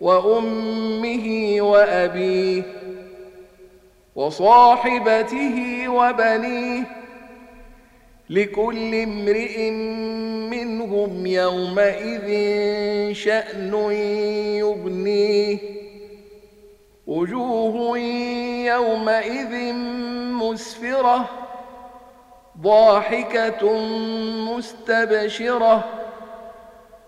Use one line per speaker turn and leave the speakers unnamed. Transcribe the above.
وأمه وأبيه وصاحبته وبنيه لكل امرئ منهم يومئذ شأن يغنيه وجوه يومئذ مسفرة ضاحكة مستبشرة